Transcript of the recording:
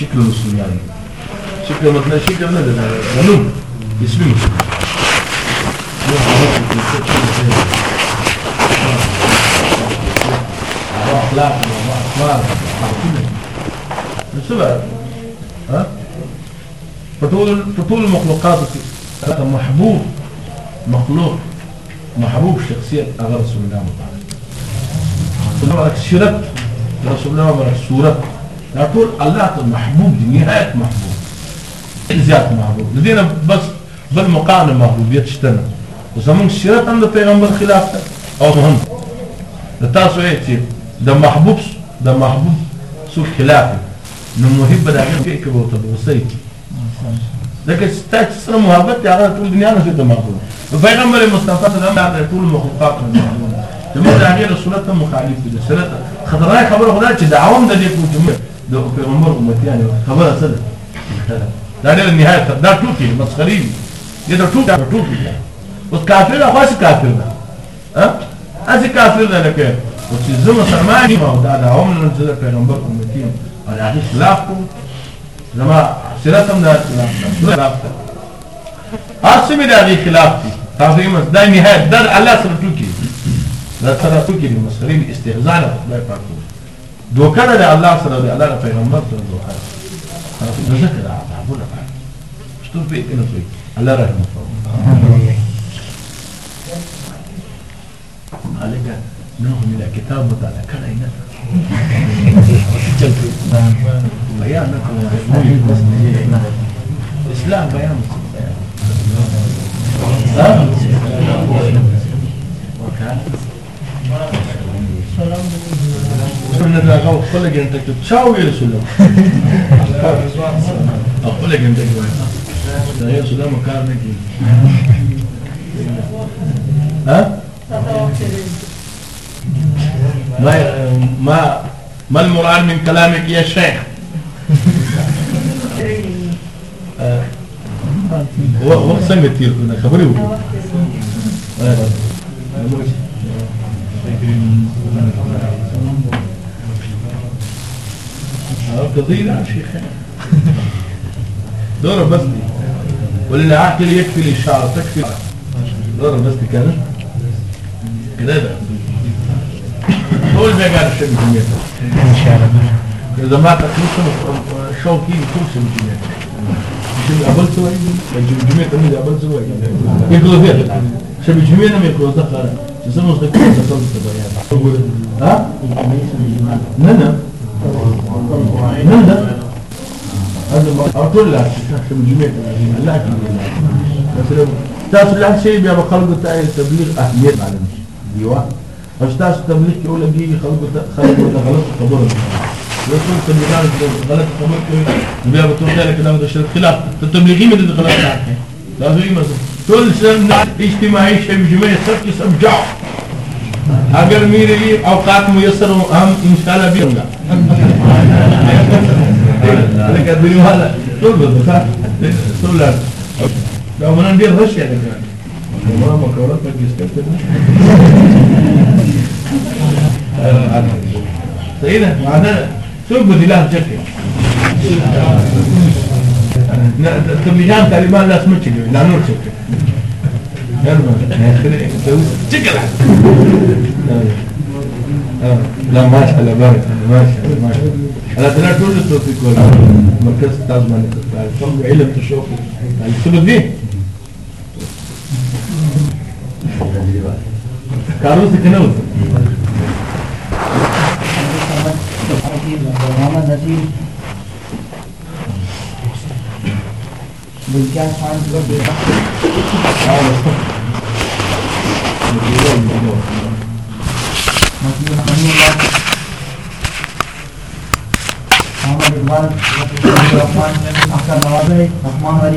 شكل الرسول يعني. شكل مثلا شكل مثلا غنوم اسمه أخلاق وأخبار السبب ها؟ فطول فطول المخلوقات محبوب. مخلوق. محبوب شخصية أغا رسول الله مبارك. سيرت. رسول الله مبارك يقول الله محبوب نهاية محبوب. زيادة محبوب. لدينا بس بالمقارنة محبوبية تشتنا وزمون سيرت عند پیغمبر خلافة أو مهم لتاسو إيه ده محبوب ده محبوب سو خلافه. نو محب ده غير كيف بوته بوسي لكن ستات سنة محبت يا طول الدنيا أنا في محبوب. فبيغمبر المصطفى صلى الله عليه وسلم طول المخلوقات جمهور ده غير السنة مخالف ده سنة خضراء خبر خدای چې دعوام د دې کو جمهور د پیغمبر امتی يعني خبره سره دا ډېر نهایت دا ټوکی مسخري دي دا ټوکی دا ټوکی اوس کافر هغه کافر ده ها؟ اځي کافر ده لکه او چې زه مسلمان یم او دا دعوام نه چې پیغمبر امتی یم او د هغې خلاف کوم زما سیرت هم د خلاف ده هر څه مې د هغې خلاف دي تاسو یې دا نهایت دا الله سره ټوکی دا سره ټوکی دي مسخري دي استهزاء له خدای پاک دوکه ده الله سره دی الله پیغمبر سره دوکه ده ذکر عذابونه شتون په کې نه کوي الله رحمه الله. عليك نوع من الكتاب وتعالى كان هنا بيانك اسلام بيان وكان خلق أنت تشاوي يا سلام. أقول لك أنت لا يا سلام مكانك ها؟ ما ما ما المراد من كلامك يا شيخ؟ هو هو كنا خبري هو قضية شيخ دورة بس دي واللي عاقل يكفي للشعر تكفي دورة بس دي كانت كده ده هو اللي بيقع الشيء بجميع ان شاء الله إذا ما تكليش شوكي شيء بجميع مش قبل سوى الجميع تميل قبل سوى يقولوا فيها شيء بجميع لم يقولوا دخل يسموا صدق تصل تبين ها ننا ننا هذا أقول لك لا تاس لها شيء بيا بخلق تاعي تبليغ أهمية معلم ديوان أستاذ تبليغ يقول لك خلق خلق غلط خبر يقول تبليغان غلط خبر بيا بتقول لك كلام ده شرط خلاف التبليغي من اللي غلط تعرف لا زي مثلا كل سنة اجتماعي شيء بجميع سبك سبجع اگر میرے لیے اوقات میسر ہوں ہم انشاءاللہ بھی ہوں گا لیکن دنیا والا طول بس طول لو ما ندير رش يعني كمان ما مكورات ما جسكت سيدنا معنا شوف بدي تقريبا لا لا نور شكل شكل لا ما شاء الله بارك الله ما شاء الله ما شاء الله. أنا طلعت كل التوفيق مركز تازمان طلعوا علم تشوفوا السبب دي كاروس كنوز. محمد نسیم Rahman Rahman akan melalui Rahman